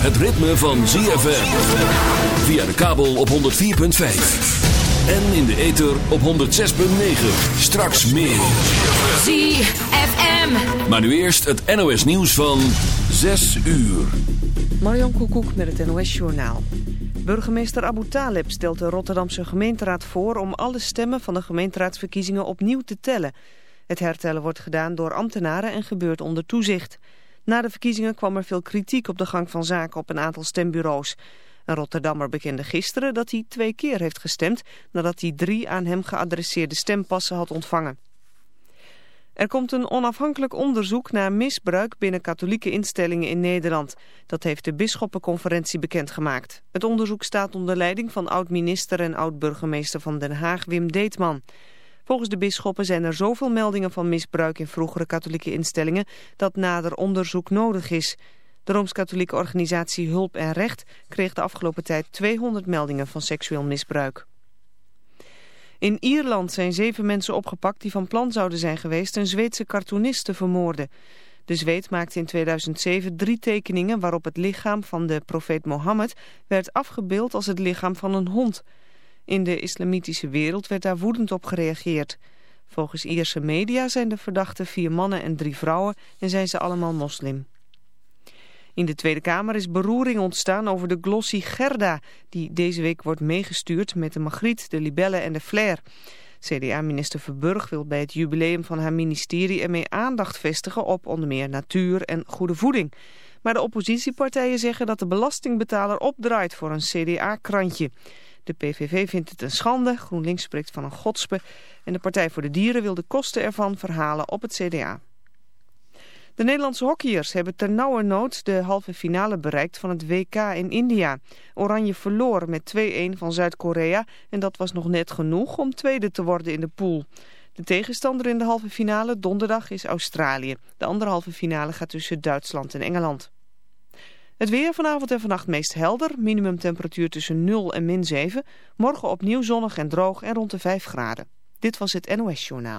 het ritme van ZFM. Via de kabel op 104.5. En in de ether op 106.9. Straks meer. ZFM. Maar nu eerst het NOS nieuws van 6 uur. Marjan Koekoek met het NOS Journaal. Burgemeester Abu Taleb stelt de Rotterdamse gemeenteraad voor... om alle stemmen van de gemeenteraadsverkiezingen opnieuw te tellen. Het hertellen wordt gedaan door ambtenaren en gebeurt onder toezicht. Na de verkiezingen kwam er veel kritiek op de gang van zaken op een aantal stembureaus. Een Rotterdammer bekende gisteren dat hij twee keer heeft gestemd... nadat hij drie aan hem geadresseerde stempassen had ontvangen. Er komt een onafhankelijk onderzoek naar misbruik binnen katholieke instellingen in Nederland. Dat heeft de Bisschoppenconferentie bekendgemaakt. Het onderzoek staat onder leiding van oud-minister en oud-burgemeester van Den Haag Wim Deetman. Volgens de bisschoppen zijn er zoveel meldingen van misbruik in vroegere katholieke instellingen dat nader onderzoek nodig is. De Rooms-Katholieke organisatie Hulp en Recht kreeg de afgelopen tijd 200 meldingen van seksueel misbruik. In Ierland zijn zeven mensen opgepakt die van plan zouden zijn geweest een Zweedse cartoonist te vermoorden. De Zweed maakte in 2007 drie tekeningen waarop het lichaam van de profeet Mohammed werd afgebeeld als het lichaam van een hond. In de islamitische wereld werd daar woedend op gereageerd. Volgens Ierse media zijn de verdachten vier mannen en drie vrouwen en zijn ze allemaal moslim. In de Tweede Kamer is beroering ontstaan over de glossy Gerda... die deze week wordt meegestuurd met de magriet, de libellen en de flair. CDA-minister Verburg wil bij het jubileum van haar ministerie... ermee aandacht vestigen op onder meer natuur en goede voeding. Maar de oppositiepartijen zeggen dat de belastingbetaler opdraait voor een CDA-krantje. De PVV vindt het een schande, GroenLinks spreekt van een godspe... en de Partij voor de Dieren wil de kosten ervan verhalen op het CDA. De Nederlandse hockeyers hebben ternauwernood de halve finale bereikt van het WK in India. Oranje verloor met 2-1 van Zuid-Korea en dat was nog net genoeg om tweede te worden in de pool. De tegenstander in de halve finale donderdag is Australië. De andere halve finale gaat tussen Duitsland en Engeland. Het weer vanavond en vannacht meest helder. Minimumtemperatuur tussen 0 en min 7. Morgen opnieuw zonnig en droog en rond de 5 graden. Dit was het NOS Journaal.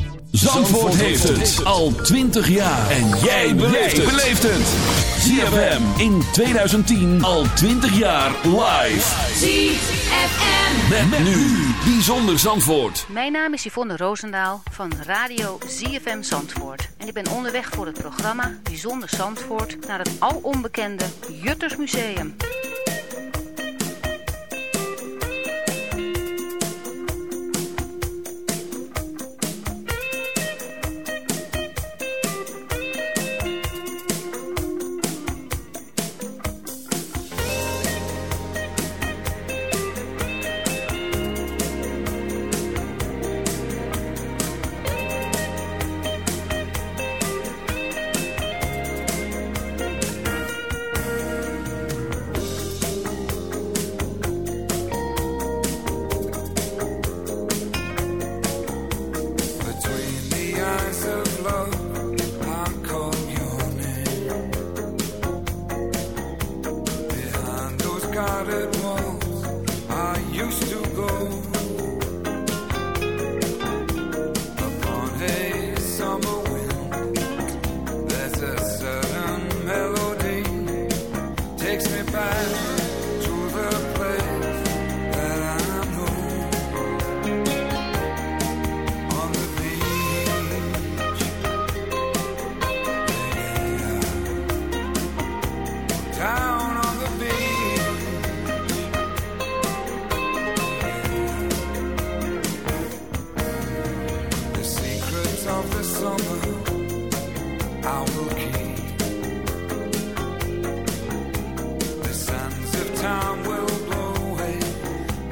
Zandvoort heeft het al 20 jaar. En jij beleeft het. ZFM in 2010 al 20 jaar live. ZFM. Met, nu. Bijzonder Zandvoort. Mijn naam is Yvonne Roosendaal van Radio ZFM Zandvoort. En ik ben onderweg voor het programma Bijzonder Zandvoort naar het alonbekende Juttersmuseum.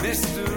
eres.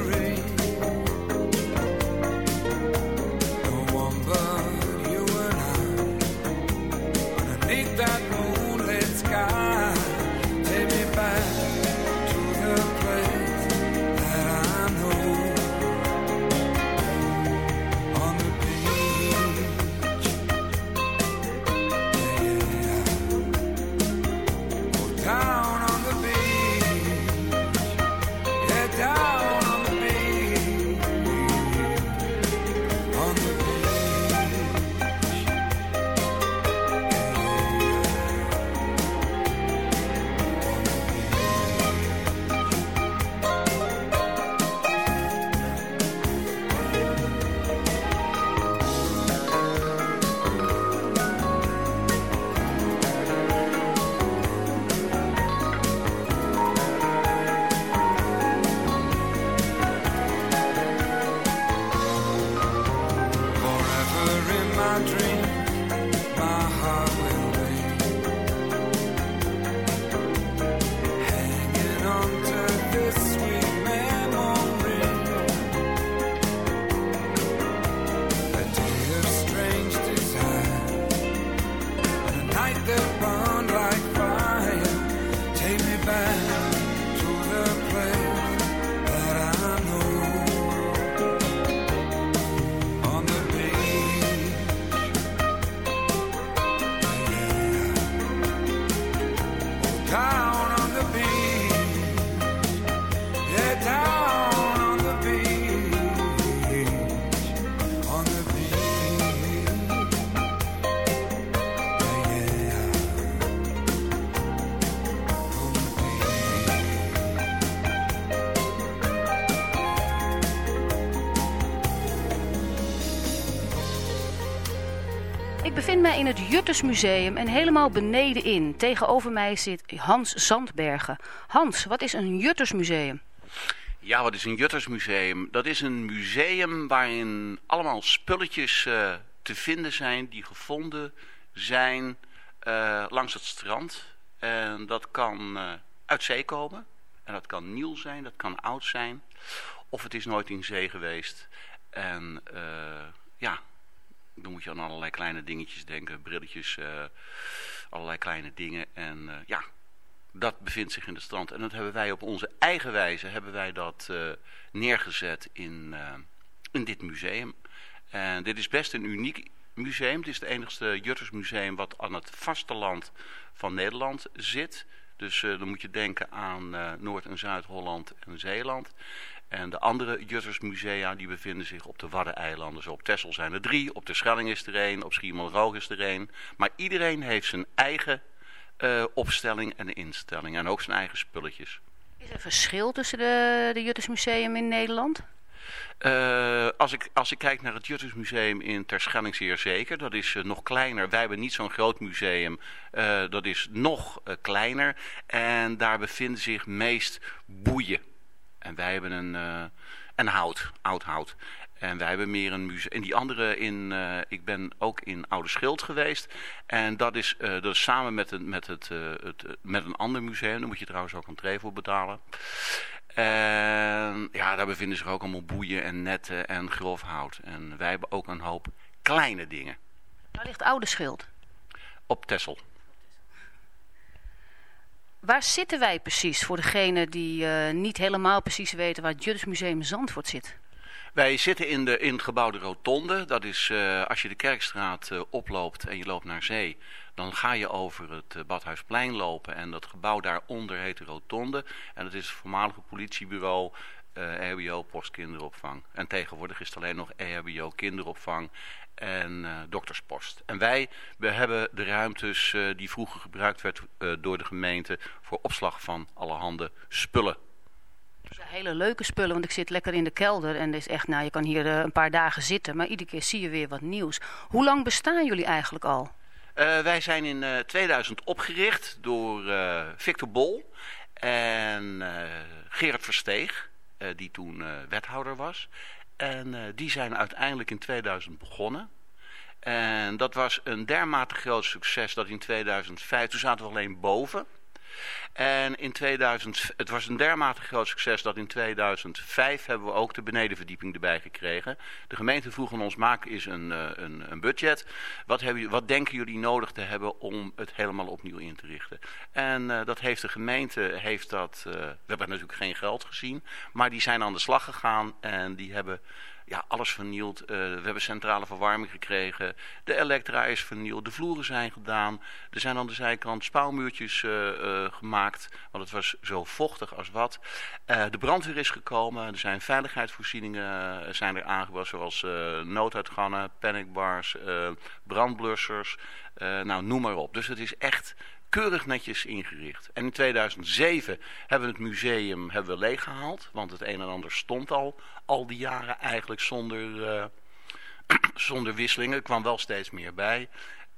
In het Juttersmuseum en helemaal beneden in. Tegenover mij zit Hans Zandbergen. Hans, wat is een Juttersmuseum? Ja, wat is een Juttersmuseum? Dat is een museum waarin allemaal spulletjes uh, te vinden zijn die gevonden zijn uh, langs het strand. En dat kan uh, uit zee komen. En dat kan nieuw zijn, dat kan oud zijn. Of het is nooit in zee geweest. En ja, dan moet je aan allerlei kleine dingetjes denken. Brilletjes, uh, allerlei kleine dingen. En uh, ja, dat bevindt zich in de strand. En dat hebben wij op onze eigen wijze hebben wij dat uh, neergezet in, in dit museum. En dit is best een uniek museum. Het is het enigste Juttersmuseum wat aan het vasteland van Nederland zit. Dus dan moet je denken aan Noord- en Zuid-Holland en Zeeland. En de andere Juttersmusea die bevinden zich op de Waddeneilanden. Zo op Texel zijn er drie, op de Schelling is er één, op Schiermonnikoog is er één. Maar iedereen heeft zijn eigen uh, opstelling en instelling en ook zijn eigen spulletjes. Is er verschil tussen de, de Juttersmuseum in Nederland? Uh, als, ik, als ik kijk naar het Juttersmuseum in Terschelling zeer zeker. Dat is uh, nog kleiner. Wij hebben niet zo'n groot museum. Dat is nog kleiner. En daar bevinden zich meest boeien. En wij hebben een, uh, en hout, oud hout. En wij hebben meer een museum. En die andere in, uh, ik ben ook in Oude Schild geweest. En dat is, uh, dat is samen met, een, met, het, uh, het, met een ander museum. Daar moet je trouwens ook een tree voor betalen. En ja, daar bevinden zich ook allemaal boeien en netten en grof hout. En wij hebben ook een hoop kleine dingen. Waar ligt Oude Schild? Op Tessel. Waar zitten wij precies voor degene die uh, niet helemaal precies weten waar het Juttersmuseum Zandvoort zit? Wij zitten in, de, in het gebouw de Rotonde. Dat is uh, als je de Kerkstraat uh, oploopt en je loopt naar zee. Dan ga je over het Badhuisplein lopen. En dat gebouw daaronder heet de Rotonde. En dat is het voormalige politiebureau EHBO postkinderopvang. En tegenwoordig is het alleen nog EHBO kinderopvang en uh, dokterspost. En wij we hebben de ruimtes uh, die vroeger gebruikt werd uh, door de gemeente voor opslag van allerhande spullen. Hele leuke spullen, want ik zit lekker in de kelder en is echt, nou, je kan hier een paar dagen zitten, maar iedere keer zie je weer wat nieuws. Hoe lang bestaan jullie eigenlijk al? wij zijn in 2000 opgericht door Victor Bol en Gerard Versteeg, die toen wethouder was. En uh, die zijn uiteindelijk in 2000 begonnen. En dat was een dermate groot succes dat in 2005, toen zaten we alleen boven. En in 2000, het was een dermate groot succes dat in 2005 hebben we ook de benedenverdieping erbij gekregen. De gemeente vroeg aan ons, maak eens een, een, een budget. Wat, hebben, wat denken jullie nodig te hebben om het helemaal opnieuw in te richten? En dat heeft de gemeente, heeft dat, we hebben natuurlijk geen geld gezien, maar die zijn aan de slag gegaan en die hebben ja, alles vernield. Uh, we hebben centrale verwarming gekregen. De elektra is vernield. De vloeren zijn gedaan. Er zijn aan de zijkant spouwmuurtjes uh, uh, gemaakt. Want het was zo vochtig als wat. de brandweer is gekomen. Er zijn veiligheidsvoorzieningen zijn er aangebracht. Zoals nooduitgangen, panicbars, brandblussers. nou, noem maar op. Dus het is echt keurig netjes ingericht. En in 2007 hebben we het museum hebben we leeggehaald. Want het een en ander stond al, al die jaren eigenlijk zonder, uh, zonder wisselingen. Er kwam wel steeds meer bij.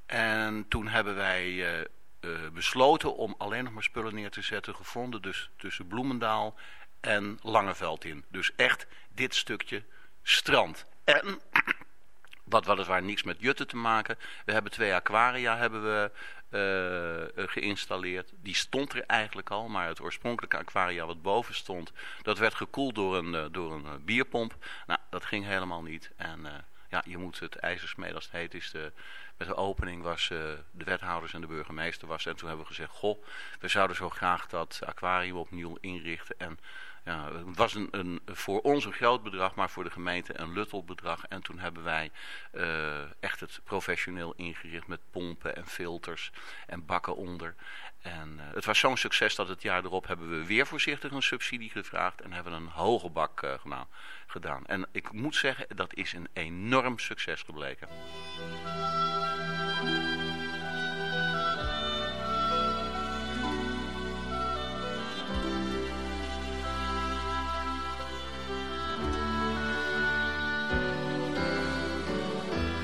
En toen hebben wij uh, uh, besloten om alleen nog maar spullen neer te zetten. Gevonden dus tussen Bloemendaal en Langeveld in. Dus echt dit stukje strand. En wat weliswaar niks met jutten te maken. We hebben twee aquaria hebben we uh, geïnstalleerd. Die stond er eigenlijk al, maar het oorspronkelijke aquaria wat boven stond, dat werd gekoeld door een, uh, door een bierpomp. Nou, dat ging helemaal niet. En ja, je moet het ijzersmeden als het heet is. De, met de opening was de wethouders en de burgemeester was. En toen hebben we gezegd, goh, we zouden zo graag dat aquarium opnieuw inrichten. En ja, het was een, een, voor ons een groot bedrag, maar voor de gemeente een luttel bedrag. En toen hebben wij uh, echt het professioneel ingericht met pompen en filters en bakken onder. En uh, het was zo'n succes dat het jaar erop hebben we weer voorzichtig een subsidie gevraagd en hebben een hoge bak uh, gedaan. En ik moet zeggen, dat is een enorm succes gebleken.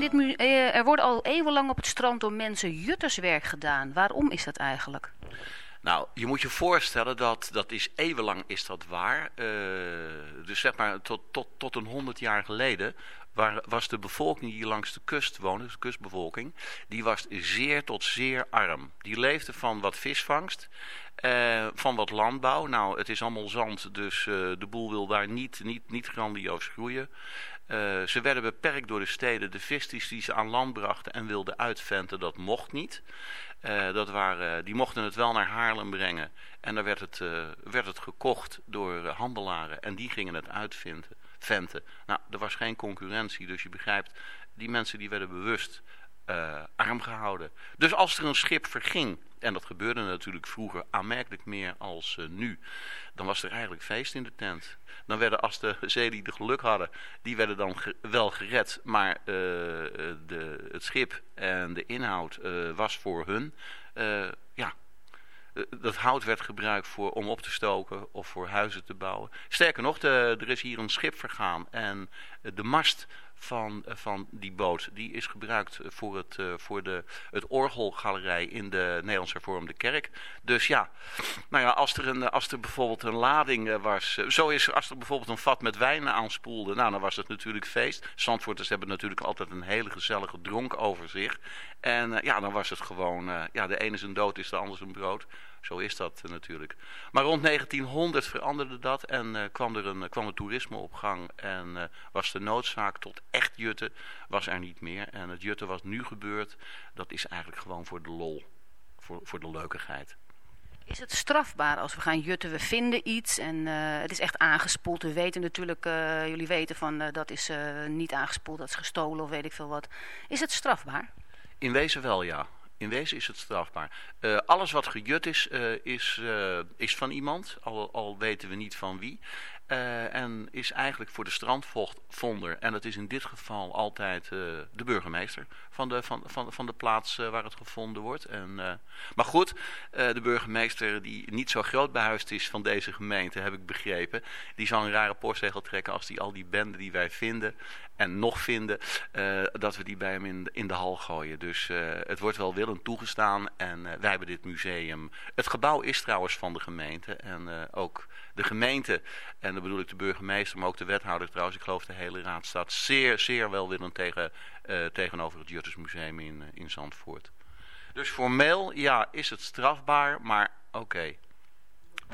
dit eh, er wordt al eeuwenlang op het strand door mensen jutterswerk gedaan. Waarom is dat eigenlijk? Nou, je moet je voorstellen dat dat is eeuwenlang is dat waar. Eh, dus zeg maar tot, tot, tot een honderd jaar geleden waar, was de bevolking die langs de kust woonde, de kustbevolking, die was zeer tot zeer arm. Die leefde van wat visvangst, eh, van wat landbouw. Nou, het is allemaal zand, dus de boel wil daar niet, niet, niet grandioos groeien. Eh, ze werden beperkt door de steden. De vis die ze aan land brachten en wilden uitventen, dat mocht niet. Eh, dat waren, die mochten het wel naar Haarlem brengen. En daar werd het, eh, werd het gekocht door handelaren. En die gingen het uitventen. Venten. Nou, er was geen concurrentie. Dus je begrijpt, die mensen die werden bewust eh, arm gehouden. Dus als er een schip verging, en dat gebeurde natuurlijk vroeger aanmerkelijk meer als eh, nu, dan was er eigenlijk feest in de tent. Dan werden, als de zeelieden geluk hadden, die werden dan wel gered, maar eh, de, het schip en de inhoud was voor hun. Ja, dat hout werd gebruikt voor, om op te stoken of voor huizen te bouwen. Sterker nog, de, er is hier een schip vergaan en de mast van, eh, van die boot die is gebruikt voor, het, eh, voor de, het orgelgalerij in de Nederlands Hervormde Kerk. Dus ja, nou ja, als er, een, als er bijvoorbeeld een lading eh, was, eh, zo is als er bijvoorbeeld een vat met wijn aanspoelde, nou dan was het natuurlijk feest. Zandvoorters hebben natuurlijk altijd een hele gezellige dronk over zich. En eh, ja, dan was het gewoon, eh, ja, de ene zijn dood is de ander zijn brood. Zo is dat eh, natuurlijk. Maar rond 1900 veranderde dat en eh, kwam er een, kwam het toerisme op gang. En eh, was de noodzaak tot echt jutten was er niet meer. En het jutten wat nu gebeurt, dat is eigenlijk gewoon voor de lol. Voor, voor de leukigheid. Is het strafbaar als we gaan jutten, we vinden iets en eh, het is echt aangespoeld. We weten natuurlijk, eh, jullie weten van eh, dat is eh, niet aangespoeld, dat is gestolen of weet ik veel wat. Is het strafbaar? In wezen wel, ja. In wezen is het strafbaar. Eh, alles wat gejut is, eh, is, eh, is van iemand, al, al weten we niet van wie. En is eigenlijk voor de strandvonder, en dat is in dit geval altijd de burgemeester van de, van, van, van de plaats waar het gevonden wordt. En, maar goed, de burgemeester die niet zo groot behuisd is van deze gemeente, heb ik begrepen, die zal een rare postzegel trekken als die al die benden die wij vinden en nog vinden, eh, dat we die bij hem in, in de hal gooien. Dus eh, het wordt wel willend toegestaan en eh, wij hebben dit museum. Het gebouw is trouwens van de gemeente en ook de gemeente, en dan bedoel ik de burgemeester, maar ook de wethouder trouwens, ik geloof de hele raad staat zeer, zeer welwillend tegen, tegenover het Juttersmuseum in, in Zandvoort. Dus formeel, ja, is het strafbaar, maar oké.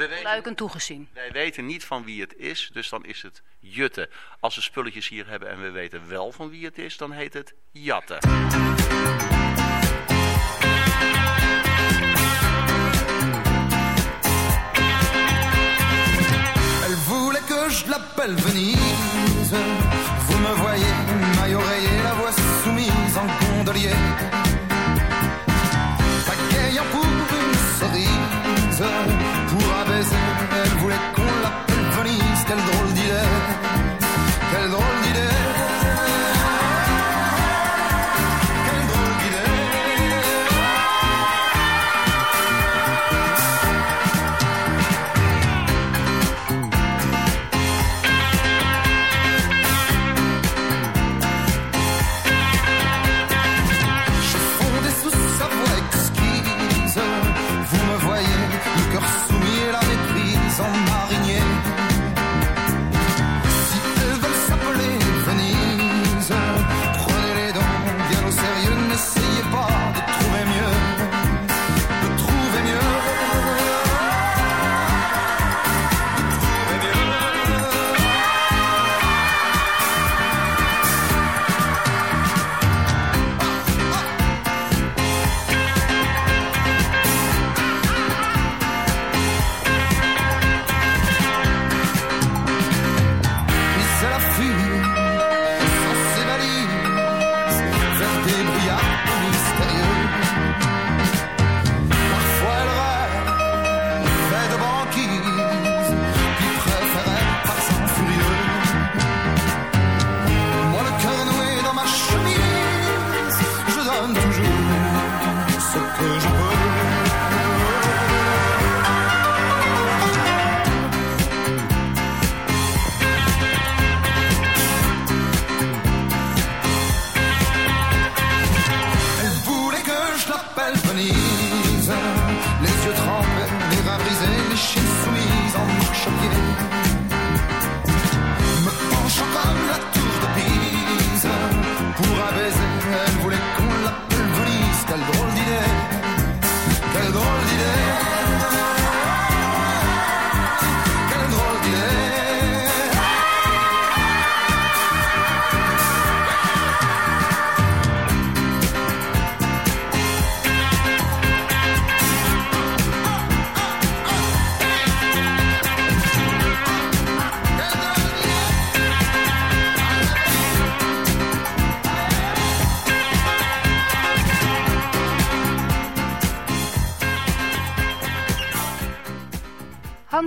Weten- toegezien. wij weten niet van wie het is, dus dan is het jutten. Als we spulletjes hier hebben en we weten wel van wie het is, dan heet het jatten. Elle voulait que je l'appelle Venise. Vous me voyez, maille oreiller, la voix soumise en gondolier.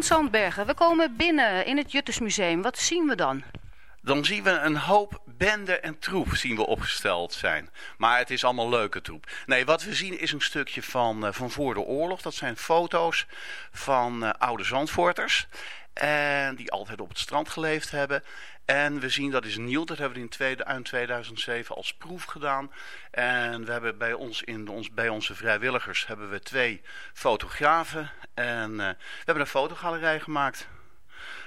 Zandbergen, we komen binnen in het Juttersmuseum. Wat zien we dan? Dan zien we een hoop bende en troep zien we opgesteld zijn. Maar het is allemaal leuke troep. Nee, wat we zien is een stukje van, eh, van voor de oorlog. Dat zijn foto's van eh, oude Zandvoorters. En die altijd op het strand geleefd hebben. En we zien, dat is nieuw, dat hebben we in tweede, eind 2007 als proef gedaan. En we hebben bij, ons in ons, bij onze vrijwilligers hebben we twee fotografen. En eh, we hebben een fotogalerij gemaakt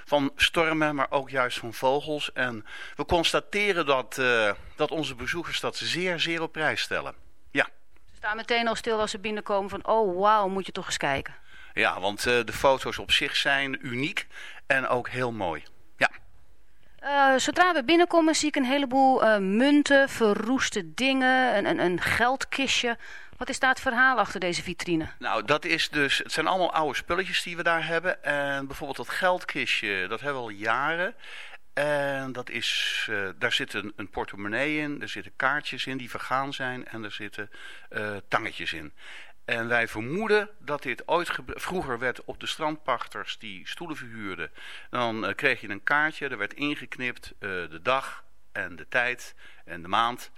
van stormen, maar ook juist van vogels. En we constateren dat, eh, dat onze bezoekers dat zeer, zeer op prijs stellen. Ja. Ze staan meteen al stil als ze binnenkomen van... oh, wauw, moet je toch eens kijken. Ja, want eh, de foto's op zich zijn uniek en ook heel mooi. Ja. Eh, zodra we binnenkomen zie ik een heleboel munten, verroeste dingen, een, een, een geldkistje. Wat is daar het verhaal achter deze vitrine? Nou, dat is dus, het zijn allemaal oude spulletjes die we daar hebben. En bijvoorbeeld dat geldkistje, dat hebben we al jaren. En dat is, eh, daar zit een, een portemonnee in, er zitten kaartjes in die vergaan zijn en er zitten eh, tangetjes in. En wij vermoeden dat dit ooit vroeger werd op de strandpachters die stoelen verhuurden. Dan eh, kreeg je een kaartje, er werd ingeknipt de dag en de tijd en de maand.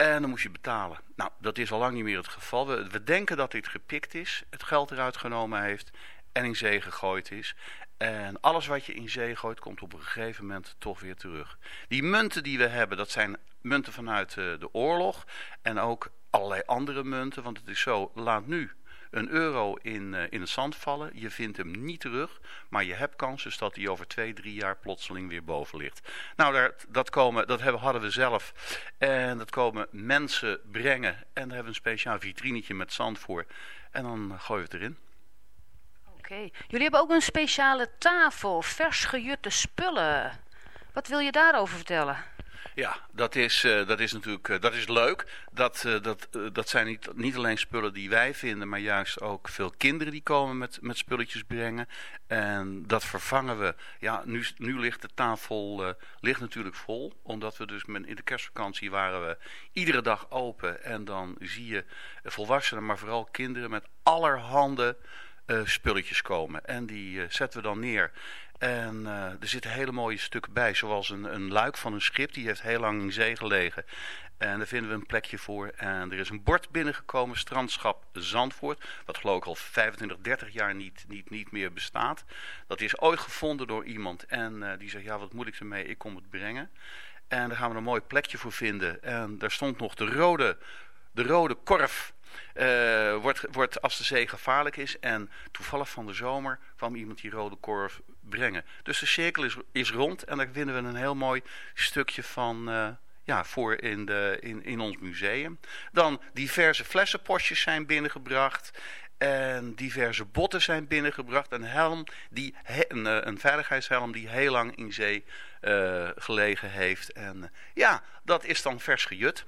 En dan moest je betalen. Nou, dat is al lang niet meer het geval. We, denken dat dit gepikt is, het geld eruit genomen heeft en in zee gegooid is. En alles wat je in zee gooit, komt op een gegeven moment toch weer terug. Die munten die we hebben, dat zijn munten vanuit eh, de oorlog. En ook allerlei andere munten. Want het is zo, laat nu een euro in, eh, in het zand vallen. Je vindt hem niet terug. Maar je hebt kans dus dat hij over twee, drie jaar plotseling weer boven ligt. Nou, daar, dat, komen, dat hebben, hadden we zelf. En dat komen mensen brengen. En daar hebben we een speciaal vitrinetje met zand voor. En dan gooien we het erin. Oké. Jullie hebben ook een speciale tafel, vers gejutte spullen. Wat wil je daarover vertellen? Ja, dat is, eh, dat is natuurlijk eh, dat is leuk. Dat, eh, dat, dat zijn niet, niet alleen spullen die wij vinden, maar juist ook veel kinderen die komen met, met spulletjes brengen. En dat vervangen we. Ja, nu, nu ligt de tafel ligt natuurlijk vol, omdat we dus met, in de kerstvakantie waren we iedere dag open. En dan zie je volwassenen, maar vooral kinderen met allerhande spulletjes komen. En die zetten we dan neer. En eh, er zitten hele mooie stukken bij, zoals een, een luik van een schip. Die heeft heel lang in zee gelegen. En daar vinden we een plekje voor. En er is een bord binnengekomen, strandschap Zandvoort. Wat geloof ik al 25, 30 jaar niet, niet, niet meer bestaat. Dat is ooit gevonden door iemand. En eh, die zegt, ja wat moet ik ermee? Ik kom het brengen. En daar gaan we een mooi plekje voor vinden. En daar stond nog de rode, de rode korf. eh, wordt, wordt als de zee gevaarlijk is. En toevallig van de zomer kwam iemand die rode korf brengen. Dus de cirkel is, is rond. En daar vinden we een heel mooi stukje van... eh, ja, voor in, de, in, in ons museum. Dan diverse flessenpostjes zijn binnengebracht. En diverse botten zijn binnengebracht. Een helm, die, een, eh, een veiligheidshelm die heel lang in zee eh, gelegen heeft. En ja, dat is dan vers gejut.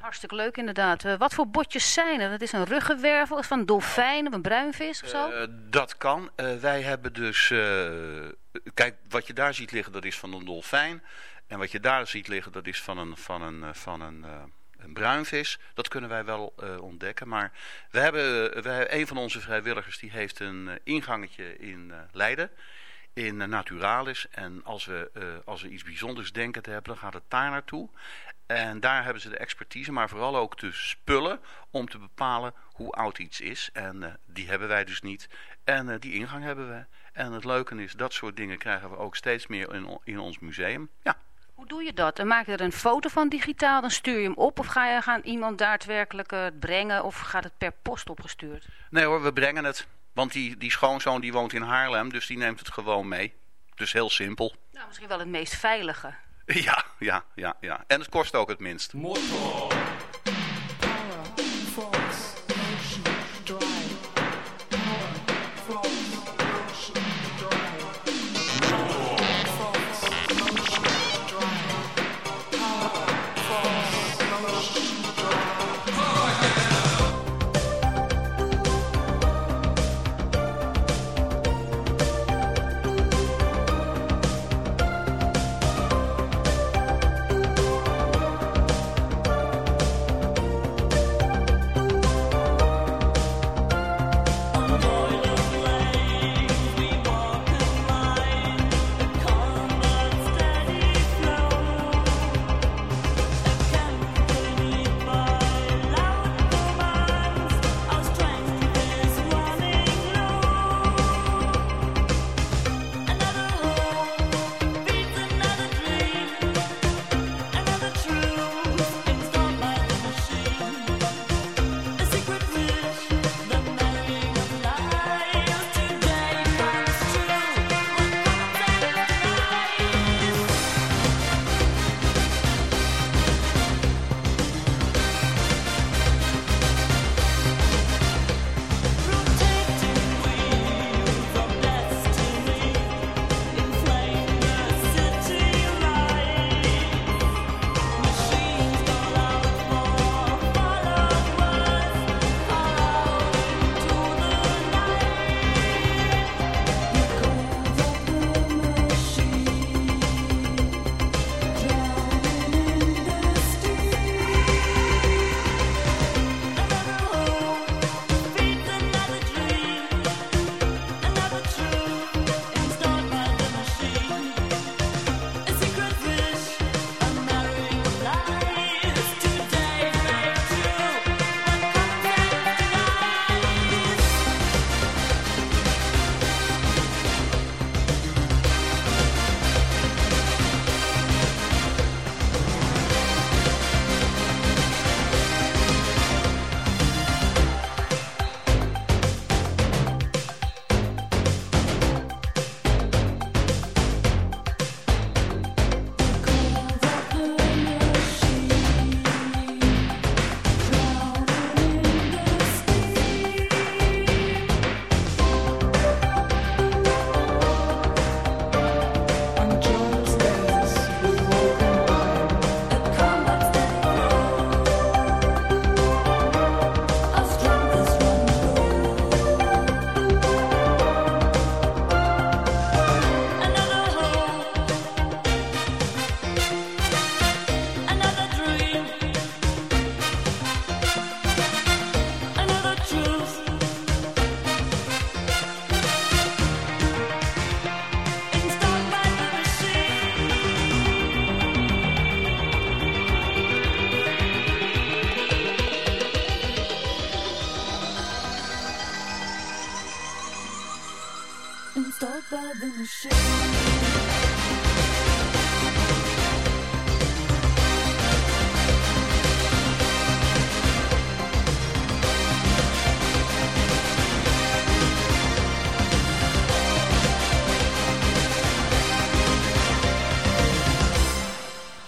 Hartstikke leuk inderdaad. Eh, wat voor botjes zijn er? Dat is een ruggenwervel, is van dolfijn of een bruinvis of zo? Eh, dat kan. Eh, wij hebben dus... kijk, wat je daar ziet liggen, dat is van een dolfijn. En wat je daar ziet liggen, dat is van een, van een, van een, een bruinvis. Dat kunnen wij wel ontdekken. Maar we hebben, we hebben een van onze vrijwilligers, die heeft een ingangetje in Leiden. In Naturalis. En als we, eh, als we iets bijzonders denken te hebben, dan gaat het daar naartoe. En daar hebben ze de expertise, maar vooral ook de spullen om te bepalen hoe oud iets is. En eh, die hebben wij dus niet. En eh, die ingang hebben we. En het leuke is, dat soort dingen krijgen we ook steeds meer in, in ons museum. Ja. Hoe doe je dat? Dan maak je er een foto van digitaal, dan stuur je hem op of ga je gaan iemand daadwerkelijk uh, brengen of gaat het per post opgestuurd? Nee hoor, we brengen het. Want die, die schoonzoon die woont in Haarlem, dus die neemt het gewoon mee. Dus heel simpel. Nou, misschien wel het meest veilige. Ja, ja, ja, ja. En het kost ook het minst.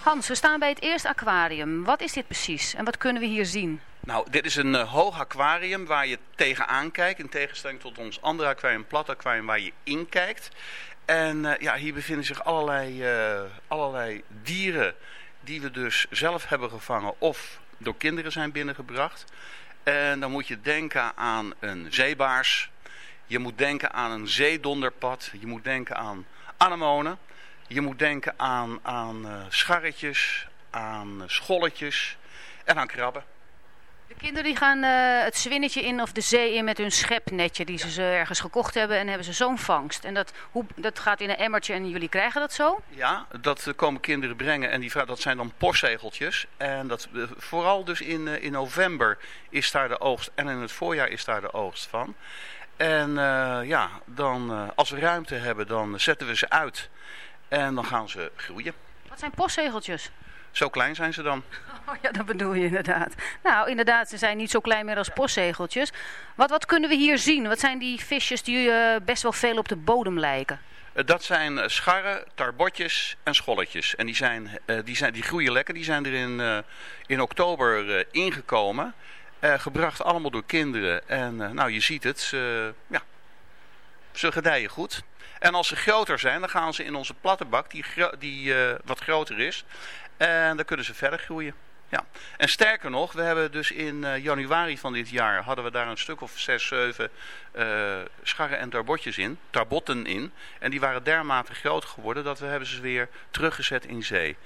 Mooi. we staan bij het eerste aquarium. Wat is dit precies en wat kunnen we hier zien? Nou, dit is een uh, hoog aquarium waar je tegenaan kijkt. In tegenstelling tot ons andere aquarium, plat aquarium, waar je in kijkt. En uh, ja, hier bevinden zich allerlei, uh, allerlei dieren die we dus zelf hebben gevangen of door kinderen zijn binnengebracht. En dan moet je denken aan een zeebaars. Je moet denken aan een zeedonderpad. Je moet denken aan anemonen. Je moet denken aan, aan uh, scharretjes, aan scholletjes en aan krabben. De kinderen die gaan uh, het zwinnetje in of de zee in met hun schepnetje die ze ergens gekocht hebben en hebben ze zo'n vangst. En dat, hoe, dat gaat in een emmertje en jullie krijgen dat zo? Ja, dat komen kinderen brengen en die, dat zijn dan postzegeltjes. En dat, vooral dus in, in november is daar de oogst en in het voorjaar is daar de oogst van. En ja, dan als we ruimte hebben dan zetten we ze uit. En dan gaan ze groeien. Wat zijn postzegeltjes? Zo klein zijn ze dan. Oh ja, dat bedoel je inderdaad. Nou, inderdaad, ze zijn niet zo klein meer als postzegeltjes. Wat, wat kunnen we hier zien? Wat zijn die visjes die uh, best wel veel op de bodem lijken? Uh, dat zijn uh, scharren, tarbotjes en scholletjes. En die, zijn, die, zijn, die groeien lekker. Die zijn er in, in oktober ingekomen. gebracht allemaal door kinderen. En nou, je ziet het. ja, ze gedijen goed. En als ze groter zijn, dan gaan ze in onze platte bak, die, die wat groter is. En dan kunnen ze verder groeien. Ja. En sterker nog, we hebben dus in uh, januari van dit jaar hadden we daar een stuk of zes, zeven uh, scharren en tarbotjes in, tarbotten in. En die waren dermate groot geworden dat we hebben ze weer teruggezet in zee.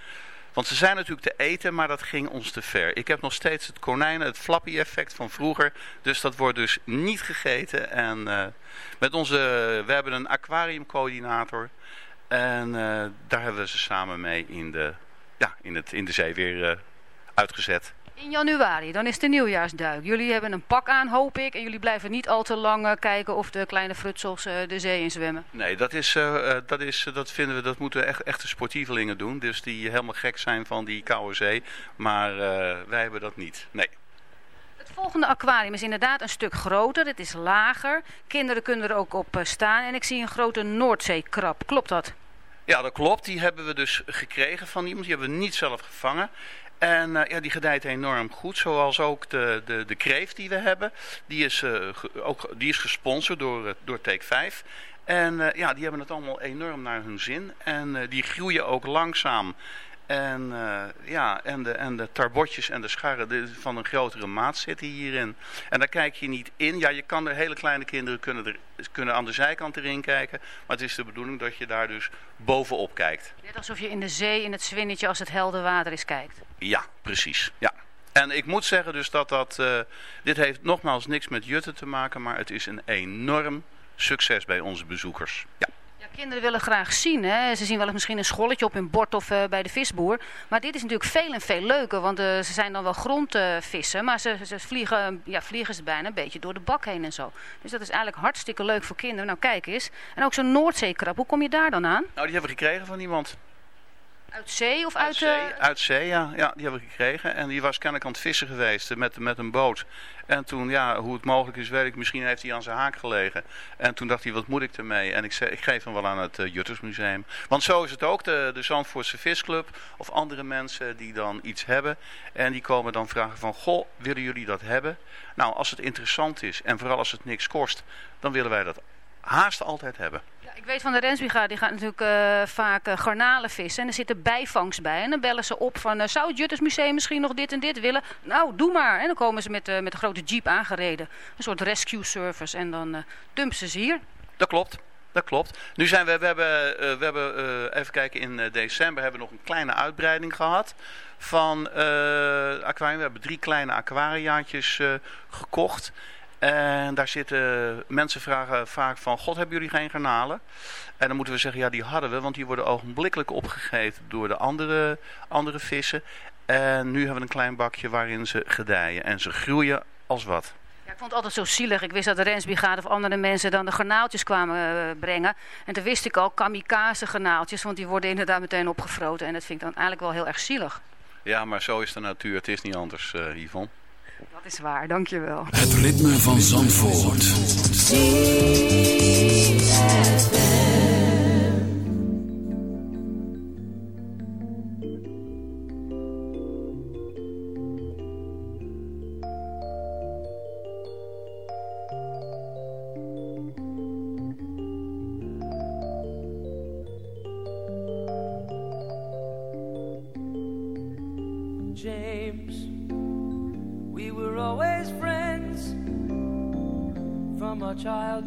Want ze zijn natuurlijk te eten, maar dat ging ons te ver. Ik heb nog steeds het konijnen, het flappy effect van vroeger. Dus dat wordt dus niet gegeten. En uh, met onze, we hebben een aquariumcoördinator. En daar hebben we ze samen mee in de ja, in, het, in de zee weer uh, uitgezet. In januari, dan is de nieuwjaarsduik. Jullie hebben een pak aan, hoop ik. En jullie blijven niet al te lang uh, kijken of de kleine frutsels uh, de zee in zwemmen. Nee, dat, is, dat, is, dat vinden we, dat moeten echt, echte sportievelingen doen. Dus die helemaal gek zijn van die koude zee. Maar wij hebben dat niet, nee. Het volgende aquarium is inderdaad een stuk groter. Het is lager. Kinderen kunnen er ook op staan. En ik zie een grote Noordzeekrab. Klopt dat? Ja, dat klopt. Die hebben we dus gekregen van iemand. Die hebben we niet zelf gevangen. En uh, ja, die gedijt enorm goed. Zoals ook de, de, de kreeft die we hebben. Die is, uh, ook, die is gesponsord door, uh, door Take 5. En ja, die hebben het allemaal enorm naar hun zin. En die groeien ook langzaam. En, uh, ja, en, de, en de tarbotjes en de scharren van een grotere maat zitten hierin. En daar kijk je niet in. Ja, je kan er hele kleine kinderen kunnen, er, kunnen aan de zijkant erin kijken. Maar het is de bedoeling dat je daar dus bovenop kijkt. Net alsof je in de zee, in het zwinnetje, als het helder water is, kijkt. Ja, precies. Ja. En ik moet zeggen dus dat dat... Uh, dit heeft nogmaals niks met jutten te maken, maar het is een enorm succes bij onze bezoekers. Ja kinderen willen graag zien. Hè? Ze zien wel eens misschien een scholletje op hun bord of uh, bij de visboer. Maar dit is natuurlijk veel en veel leuker. Want uh, ze zijn dan wel grondvissen. maar ze, ze, vliegen, ja, vliegen ze bijna een beetje door de bak heen en zo. Dus dat is eigenlijk hartstikke leuk voor kinderen. Nou, kijk eens. En ook zo'n Noordzeekrab. Hoe kom je daar dan aan? Nou, die hebben we gekregen van iemand. Uit zee of uit... Uit zee, uh... uit zee ja. ja. Die hebben we gekregen. En die was kennelijk aan het vissen geweest met, met een boot. En toen, ja, hoe het mogelijk is, weet ik. Misschien heeft hij aan zijn haak gelegen. En toen dacht hij, wat moet ik ermee? En ik, zei, ik geef hem wel aan het uh, Juttersmuseum. Want zo is het ook. De, de Zandvoortse Visclub of andere mensen die dan iets hebben. En die komen dan vragen van, goh, willen jullie dat hebben? Nou, als het interessant is en vooral als het niks kost, dan willen wij dat haast altijd hebben. Ja, ik weet van de Rensbrigade, die gaat natuurlijk uh, vaak uh, garnalen vissen. En er zit er bijvangst bij. En dan bellen ze op van, uh, zou het Juttersmuseum misschien nog dit en dit willen? Nou, doe maar. En dan komen ze met, met een grote jeep aangereden. Een soort rescue service. En dan dumpen ze ze hier. Dat klopt. Dat klopt. Nu zijn we, we hebben, we hebben even kijken, in december hebben we nog een kleine uitbreiding gehad van aquarium. We hebben drie kleine aquariaatjes gekocht. En daar zitten mensen vragen vaak van, god hebben jullie geen garnalen? En dan moeten we zeggen, ja die hadden we, want die worden ogenblikkelijk opgegeten door de andere, andere vissen. En nu hebben we een klein bakje waarin ze gedijen en ze groeien als wat. Ja, ik vond het altijd zo zielig. Ik wist dat de Rensbrigade of andere mensen dan de garnaaltjes kwamen uh, brengen. En toen wist ik al kamikaze garnaaltjes, want die worden inderdaad meteen opgefroten. En dat vind ik dan eigenlijk wel heel erg zielig. Ja, maar zo is de natuur. Het is niet anders, uh, Yvonne. Dat is waar, dankjewel. Het ritme van Zandvoort.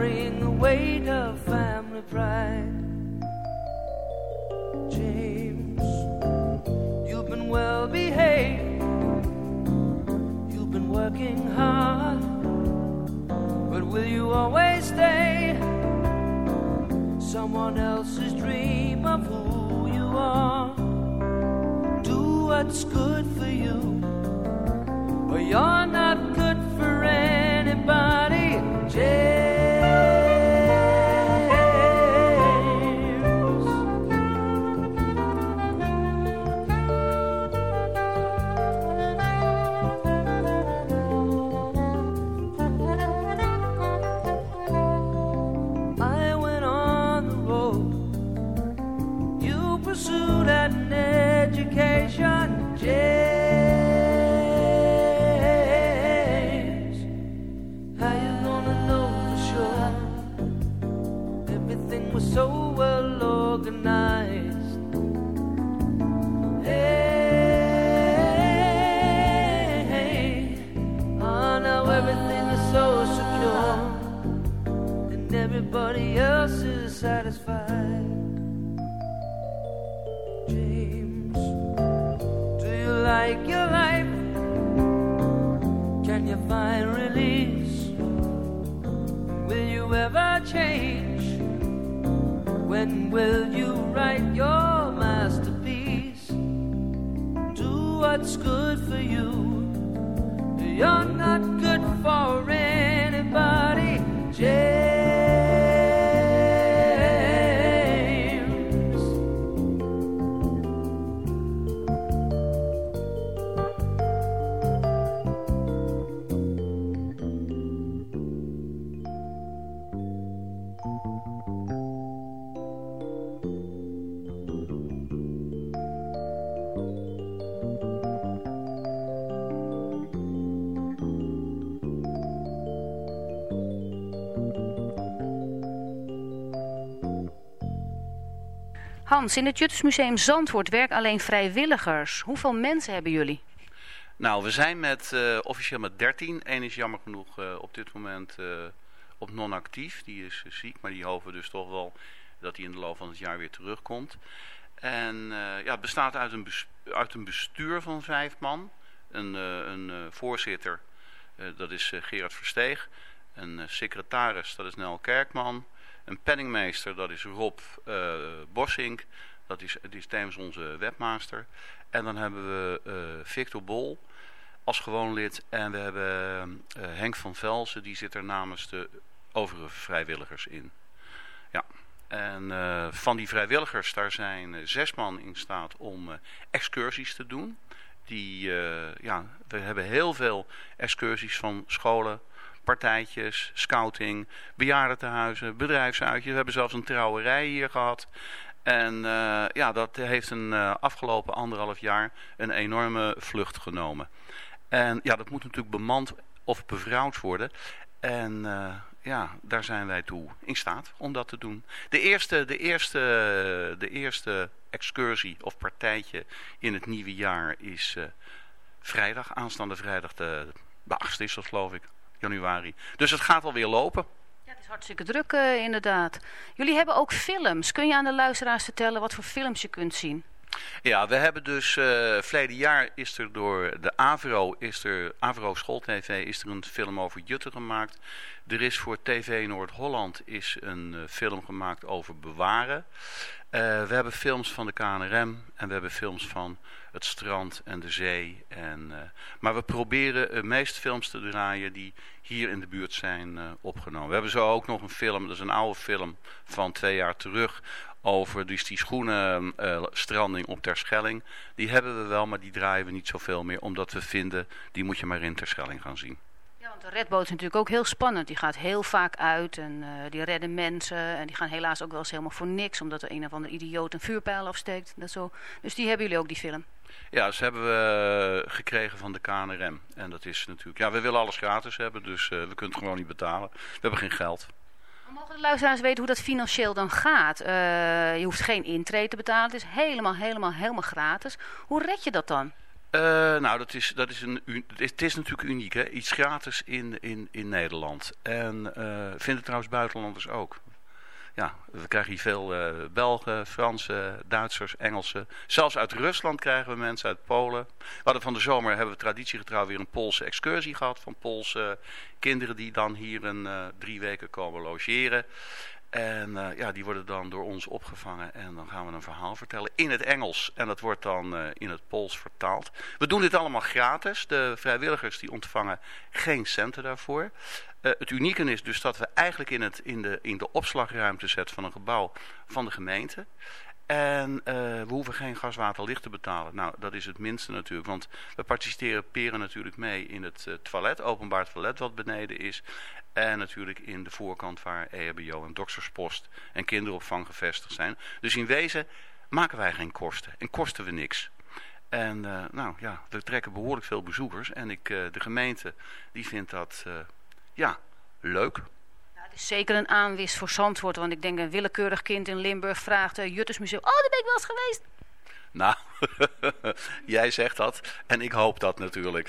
Carrying the weight of family pride. James, you've been well behaved, you've been working hard, but will you always stay someone else's dream of who you are? Do what's good for you, or you're so well organized. Hey, oh, now everything is so secure and everybody else is satisfied. James, do you like your life? Can you find release? Will you ever change? When will you write your masterpiece? Do what's good for you. You're not good for anybody, In het Juttersmuseum Zandvoort werken alleen vrijwilligers. Hoeveel mensen hebben jullie? Nou, we zijn met, eh, officieel met 13. Eén is jammer genoeg eh, op dit moment eh, op non-actief. Die is ziek, maar die hopen dus toch wel dat hij in de loop van het jaar weer terugkomt. En ja, het bestaat uit een, uit een bestuur van vijf man. Een, een voorzitter, dat is Gerard Versteeg. Een secretaris, dat is Nel Kerkman. Een penningmeester, dat is Rob eh Bossink. Dat is, die is tevens onze webmaster. En dan hebben we eh, Victor Bol als gewoon lid. En we hebben eh, Henk van Velzen, die zit er namens de overige vrijwilligers in. Ja. En van die vrijwilligers, daar zijn zes man in staat om excursies te doen. Die, ja, we hebben heel veel excursies van scholen, partijtjes, scouting, bejaardentehuizen, bedrijfsuitjes. We hebben zelfs een trouwerij hier gehad. En eh, ja, dat heeft een eh, afgelopen anderhalf jaar een enorme vlucht genomen. En ja, dat moet natuurlijk bemand of bevrouwd worden. En eh, ja, daar zijn wij toe in staat om dat te doen. De eerste, de eerste, de eerste excursie of partijtje in het nieuwe jaar is vrijdag, aanstaande vrijdag de, de 8e is dat geloof ik, januari. Dus het gaat alweer lopen. Ja, het is hartstikke druk eh, inderdaad. Jullie hebben ook films. Kun je aan de luisteraars vertellen wat voor films je kunt zien? Ja, we hebben dus eh verleden jaar is er door de Avro, is er, Avro Schooltv, is er een film over Jutten gemaakt. Er is voor TV Noord-Holland is een eh, film gemaakt over bewaren. Eh, we hebben films van de KNRM en we hebben films van het strand en de zee. En, maar we proberen de meeste films te draaien die hier in de buurt zijn opgenomen. We hebben zo ook nog een film, dat is een oude film van twee jaar terug over dus die schoenenstranding op Terschelling. Die hebben we wel, maar die draaien we niet zoveel meer. Omdat we vinden, die moet je maar in Terschelling gaan zien. Ja, want de redboot is natuurlijk ook heel spannend. Die gaat heel vaak uit en eh, die redden mensen. En die gaan helaas ook wel eens helemaal voor niks. Omdat er een of ander idioot een vuurpijl afsteekt. Dat zo. Dus die hebben jullie ook, die film. Ja, ze hebben we eh, gekregen van de KNRM. En dat is natuurlijk... Ja, we willen alles gratis hebben, dus eh, we kunnen het gewoon niet betalen. We hebben geen geld. Mogen de luisteraars weten hoe dat financieel dan gaat? Eh, je hoeft geen intrede te betalen. Het is helemaal, helemaal, helemaal gratis. Hoe red je dat dan? Eh, nou, dat is, dat is een, het is natuurlijk uniek, hè? Iets gratis in, in, in Nederland. En eh vinden trouwens buitenlanders ook. Ja, we krijgen hier veel eh, Belgen, Fransen, Duitsers, Engelsen. Zelfs uit Rusland krijgen we mensen, uit Polen. We hadden van de zomer, hebben we traditiegetrouw weer een Poolse excursie gehad. Van Poolse kinderen die dan hier een eh, drie weken komen logeren. En eh, ja, die worden dan door ons opgevangen en dan gaan we een verhaal vertellen in het Engels. En dat wordt dan in het Pools vertaald. We doen dit allemaal gratis. De vrijwilligers die ontvangen geen centen daarvoor. Eh, het unieke is dus dat we eigenlijk in, het, in, de, in de opslagruimte zetten van een gebouw van de gemeente. En eh, we hoeven geen gas, water, licht te betalen. Nou, dat is het minste natuurlijk. Want we participeren natuurlijk mee in het eh, toilet, openbaar toilet wat beneden is. En natuurlijk in de voorkant waar EHBO en dokterspost en kinderopvang gevestigd zijn. Dus in wezen maken wij geen kosten en kosten we niks. En nou ja, we trekken behoorlijk veel bezoekers. En ik, de gemeente die vindt dat ja, leuk. Het is zeker een aanwis voor Zandvoort. Want ik denk een willekeurig kind in Limburg vraagt... Uh, Juttersmuseum, oh, daar ben ik wel eens geweest. Nou, jij zegt dat en ik hoop dat natuurlijk.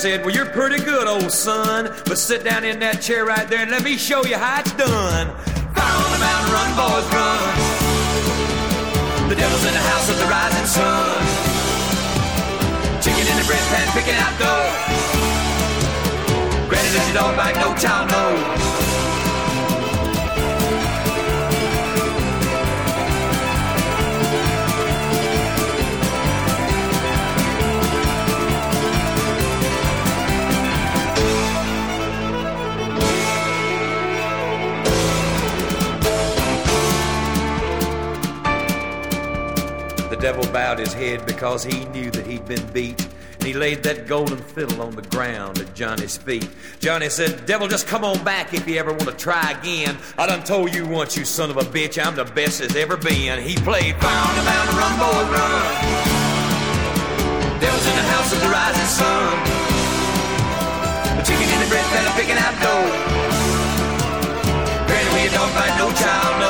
Said, Well, you're pretty good, old son. But sit down in that chair right there and let me show you how it's done. Fire on the mountain, run, boys, run. The devil's in the house of the rising sun. Chicken in the bread pan, picking out dough. Granted, it's your dog bite, no child knows. Devil bowed his head because he knew that he'd been beat. And he laid that golden fiddle on the ground at Johnny's feet. Johnny said, Devil, just come on back if you ever want to try again. I done told you once, you son of a bitch, I'm the best there's ever been. He played Found a mountain, run, boy, run. Devil's in the house of the rising sun. The chicken in the bread pan picking out dough. Granny, we don't fight no child, no.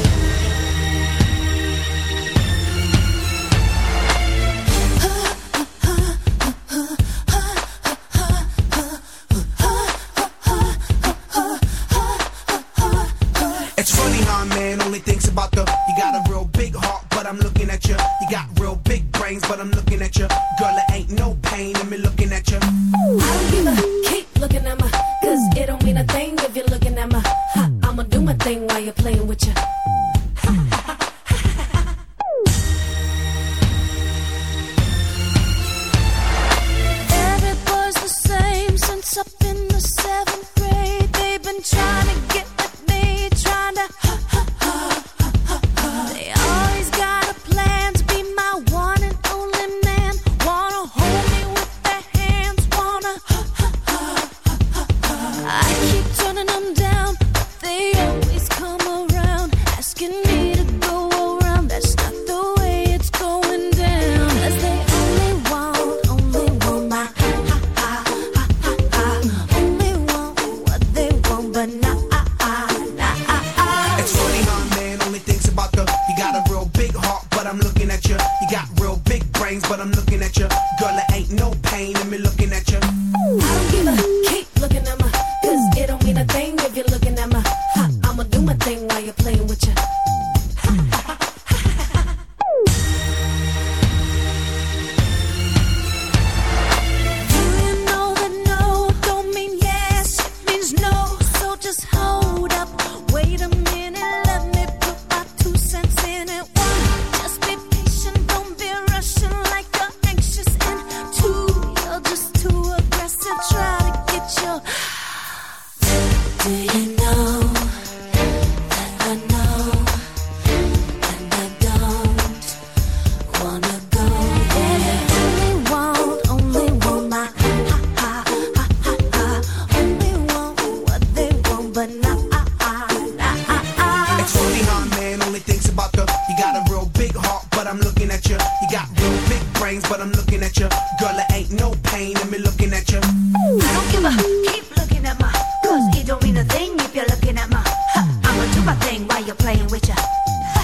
Deixa.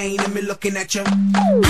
cocaine and me looking at you.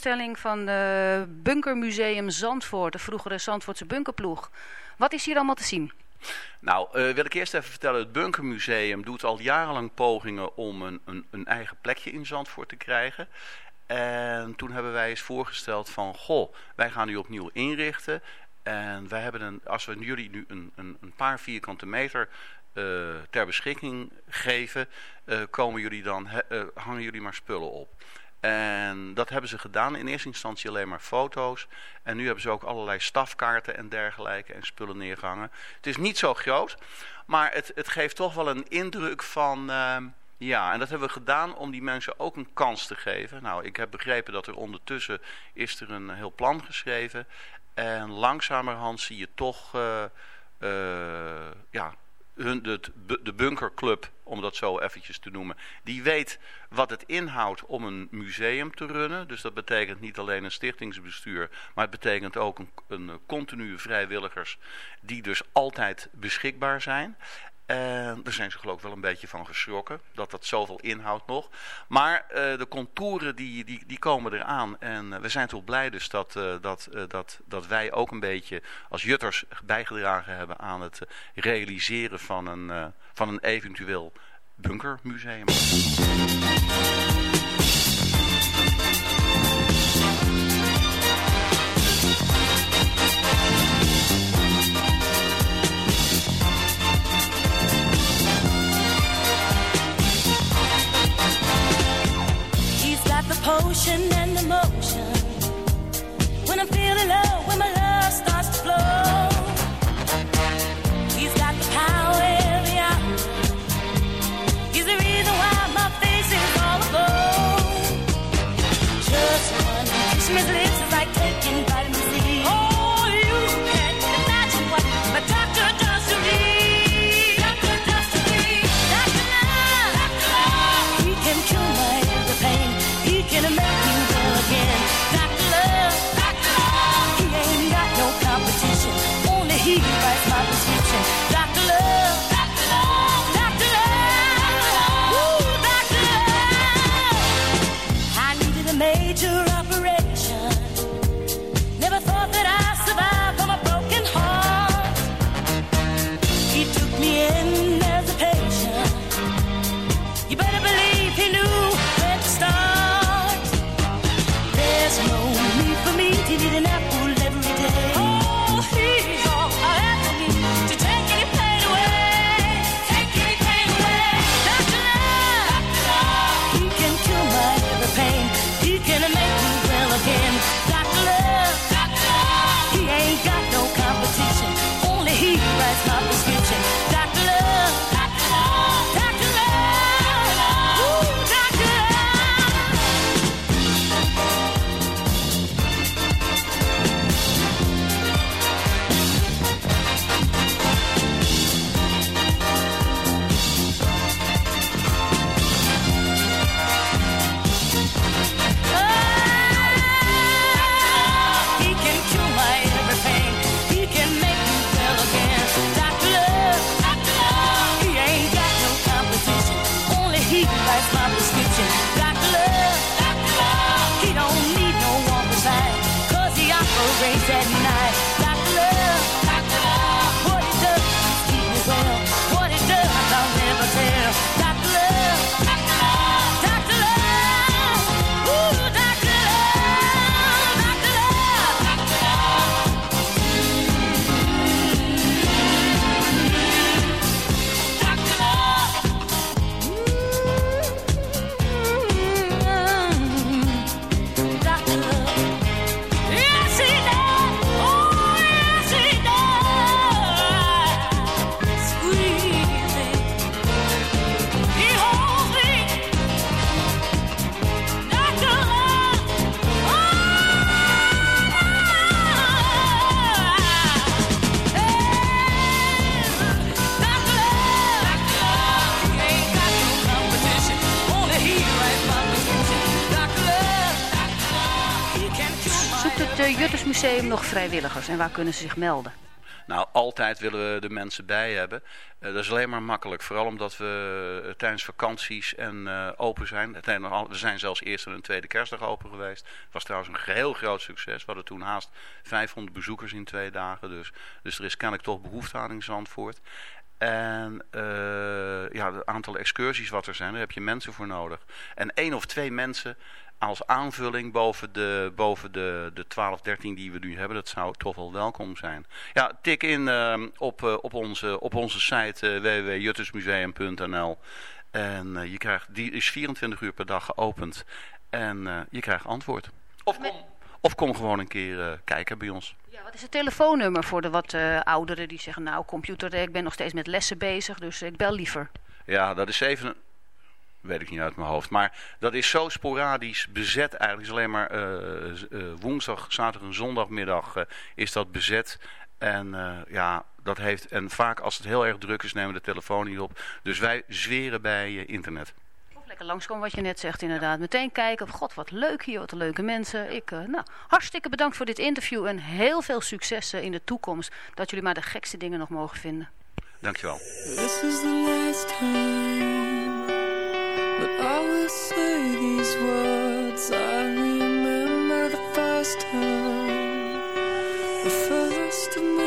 tentoonstelling van het Bunkermuseum Zandvoort, de vroegere Zandvoortse bunkerploeg. Wat is hier allemaal te zien? Nou, eh, wil ik eerst even vertellen, het Bunkermuseum doet al jarenlang pogingen om een, een, een, eigen plekje in Zandvoort te krijgen. En toen hebben wij eens voorgesteld van, goh, wij gaan nu opnieuw inrichten. En wij hebben, een, als we jullie nu een, een paar vierkante meter eh, ter beschikking geven, eh, komen jullie dan, hangen jullie maar spullen op. En dat hebben ze gedaan. In eerste instantie alleen maar foto's. En nu hebben ze ook allerlei stafkaarten en dergelijke en spullen neergehangen. Het is niet zo groot, maar het, het geeft toch wel een indruk van... Ehm, ja, en dat hebben we gedaan om die mensen ook een kans te geven. Nou, ik heb begrepen dat er ondertussen is er een heel plan geschreven. En langzamerhand zie je toch eh, eh, ja, hun, de, de bunkerclub om dat zo eventjes te noemen, die weet wat het inhoudt om een museum te runnen. Dus dat betekent niet alleen een stichtingsbestuur, maar het betekent ook een, een continue vrijwilligers die dus altijd beschikbaar zijn. En daar zijn ze geloof ik wel een beetje van geschrokken. Dat dat zoveel inhoudt nog. Maar eh, de contouren die, die, die komen eraan. En eh, we zijn toch blij dus dat, eh, dat, dat, dat wij ook een beetje als jutters bijgedragen hebben aan het realiseren van een, van een eventueel bunkermuseum. Juttersmuseum nog vrijwilligers en waar kunnen ze zich melden? Nou, altijd willen we de mensen bij hebben. Eh, dat is alleen maar makkelijk. Vooral omdat we eh, tijdens vakanties en eh, open zijn. We zijn zelfs eerst en tweede kerstdag open geweest. Het was trouwens een heel groot succes. We hadden toen haast 500 bezoekers in twee dagen. Dus, dus er is kennelijk toch behoefte aan in Zandvoort. En ja, het aantal excursies wat er zijn, daar heb je mensen voor nodig. En één of twee mensen als aanvulling boven de, boven de, de 12, 13 die we nu hebben, dat zou toch wel welkom zijn. Ja, tik in eh, op, eh, op, onze, op onze site uh, www.juttersmuseum.nl en eh, je krijgt, die is 24 uur per dag geopend en je krijgt antwoord. Of kom, of kom gewoon een keer kijken bij ons. Ja, wat is het telefoonnummer voor de wat ouderen die zeggen... nou, computer, ik ben nog steeds met lessen bezig, dus ik bel liever. Ja, dat is even... Weet ik niet uit mijn hoofd. Maar dat is zo sporadisch bezet eigenlijk. Het is alleen maar eh, eh, woensdag, zaterdag en zondagmiddag eh, is dat bezet. En eh, ja, dat heeft... En vaak als het heel erg druk is, nemen we de telefoon niet op. Dus wij zweren bij internet. Of lekker langskomen wat je net zegt inderdaad. Meteen kijken, god wat leuk hier, wat leuke mensen. Ik, eh, nou, hartstikke bedankt voor dit interview en heel veel succes in de toekomst. Dat jullie maar de gekste dingen nog mogen vinden. Dankjewel. This is the last time I remember the first time, the first time.